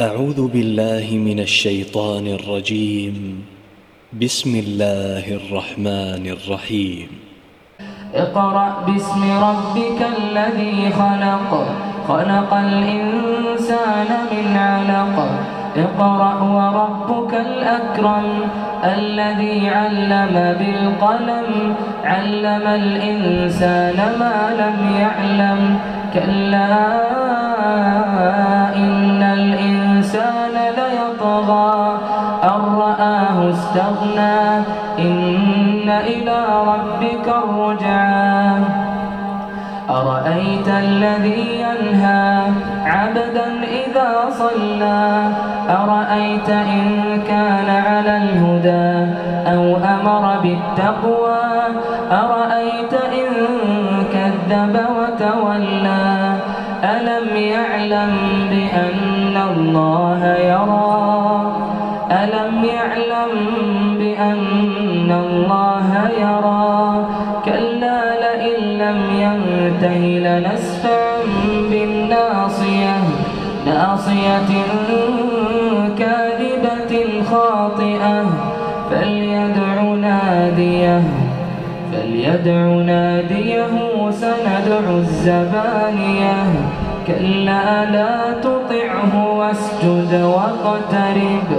أعوذ بالله من الشيطان الرجيم. بسم الله الرحمن الرحيم. اقرأ باسم ربك الذي خلق. خلق الإنسان من علق. اقرأ وربك الأكرم الذي علم بالقلم. علم الإنسان ما لم يعلم. كلا أن رآه استغنى إن إلى ربك الرجعى أرأيت الذي ينهى عبدا إذا صلى أرأيت إن كان على الهدى أو أمر بالتقوى أرأيت إن كذب وتولى ألم يعلم بأن الله يرى بأن الله يرى. كلا لئن لم ينته لنسفعا بالناصية. ناصية كاذبة خاطئة. فليدع ناديه. فليدع ناديه سندع الزبانية. كلا لا تطعه واسجد واقترب.